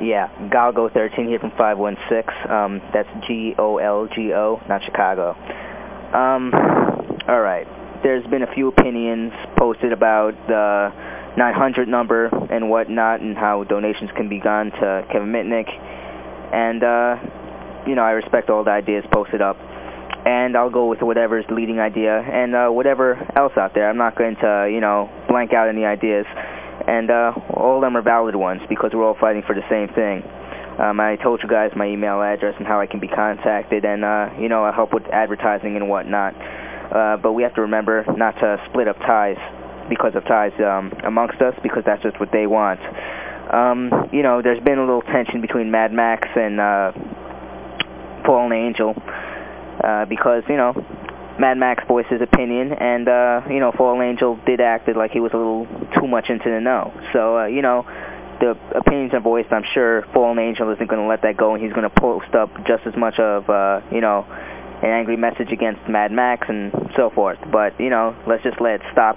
Yeah, Golgo13 here from 516. Um, that's G-O-L-G-O, not Chicago. Um, all right. There's been a few opinions posted about the 900 number and whatnot and how donations can be gone to Kevin Mitnick. And, uh, you know, I respect all the ideas posted up. And I'll go with whatever's the leading idea and uh, whatever else out there. I'm not going to, you know, blank out any ideas. And uh, all of them are valid ones because we're all fighting for the same thing. Um, I told you guys my email address and how I can be contacted, and, uh, you know, I help with advertising and whatnot. Uh, but we have to remember not to split up ties because of ties um, amongst us because that's just what they want. Um, you know, there's been a little tension between Mad Max and uh, Fallen Angel uh, because, you know, Mad Max voiced his opinion, and, uh, you know, Fallen Angel did act like he was a little too much into the know. So, uh, you know, the opinions are voiced. I'm sure Fallen Angel isn't going to let that go, and he's going to post up just as much of, uh, you know, an angry message against Mad Max and so forth. But, you know, let's just let it stop